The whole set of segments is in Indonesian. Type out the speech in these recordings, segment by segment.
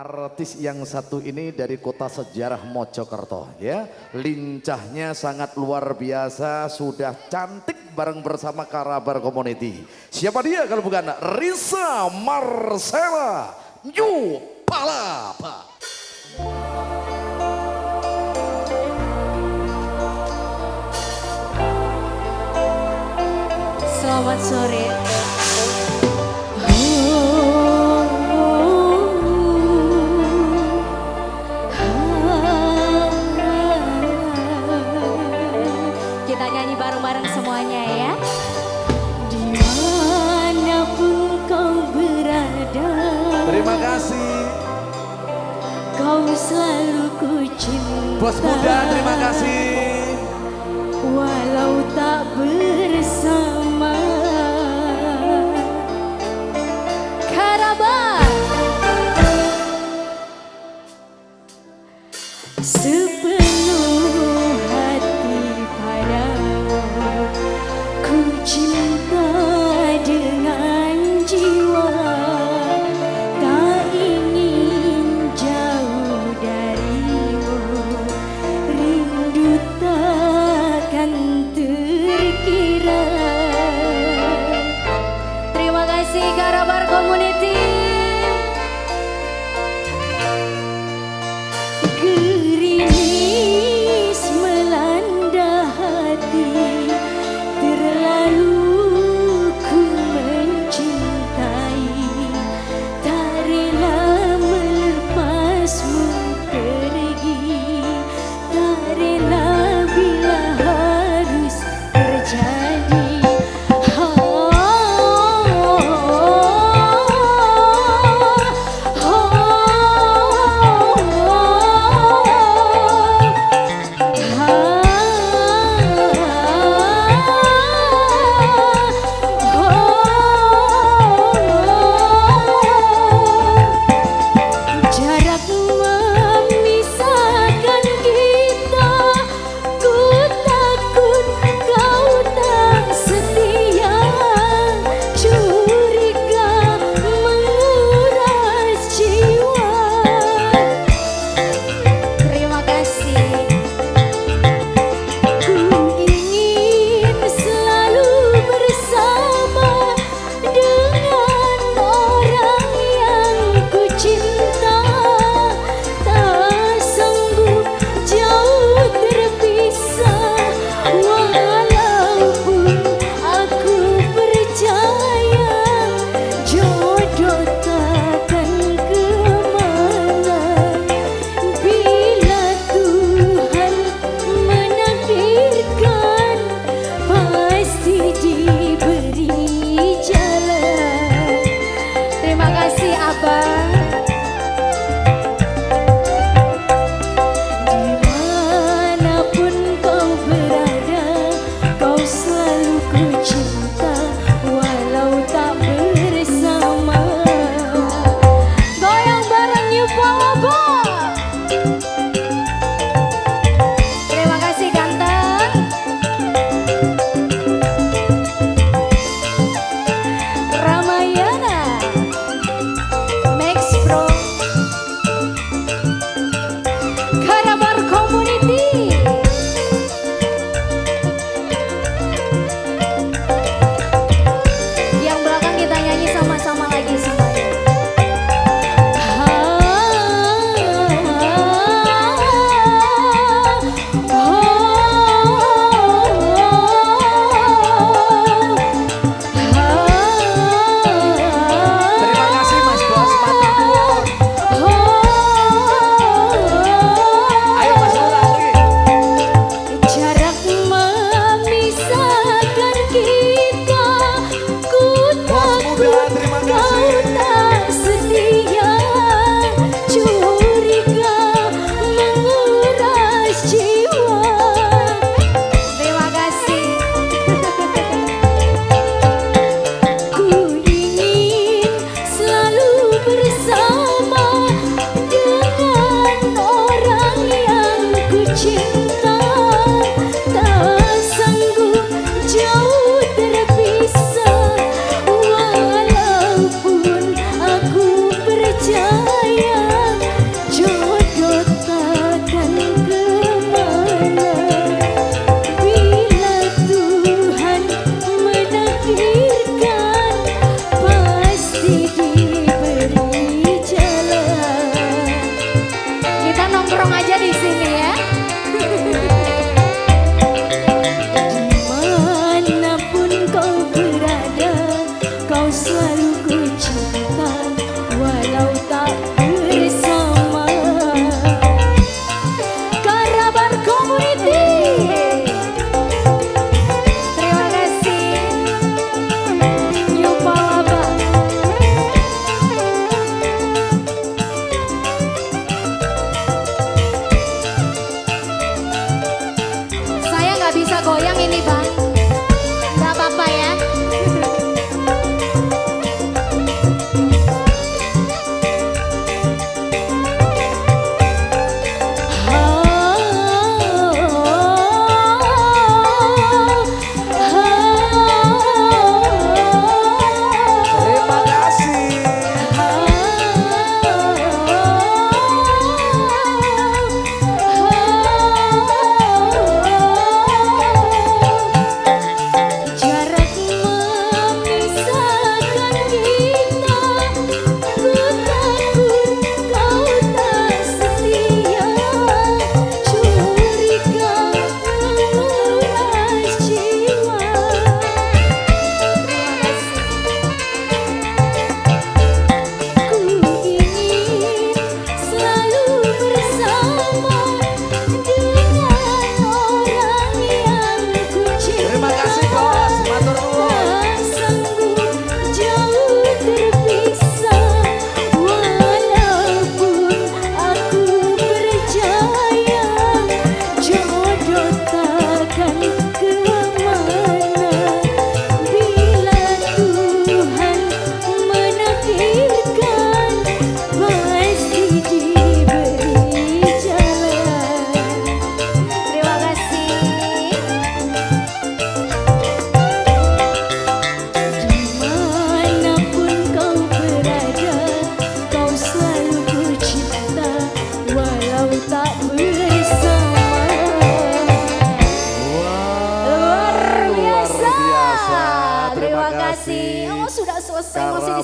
Artis yang satu ini dari kota sejarah Mojokerto ya. Lincahnya sangat luar biasa, sudah cantik bareng bersama Karabar Community. Siapa dia kalau bukan Risa Marcela New Palapa. Selamat sore. Terima kasih. kau selalu ku cinta. Bos muda terima kasih. Walau tak bersama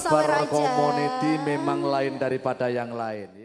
aja. Community memang lain daripada yang lain. ya.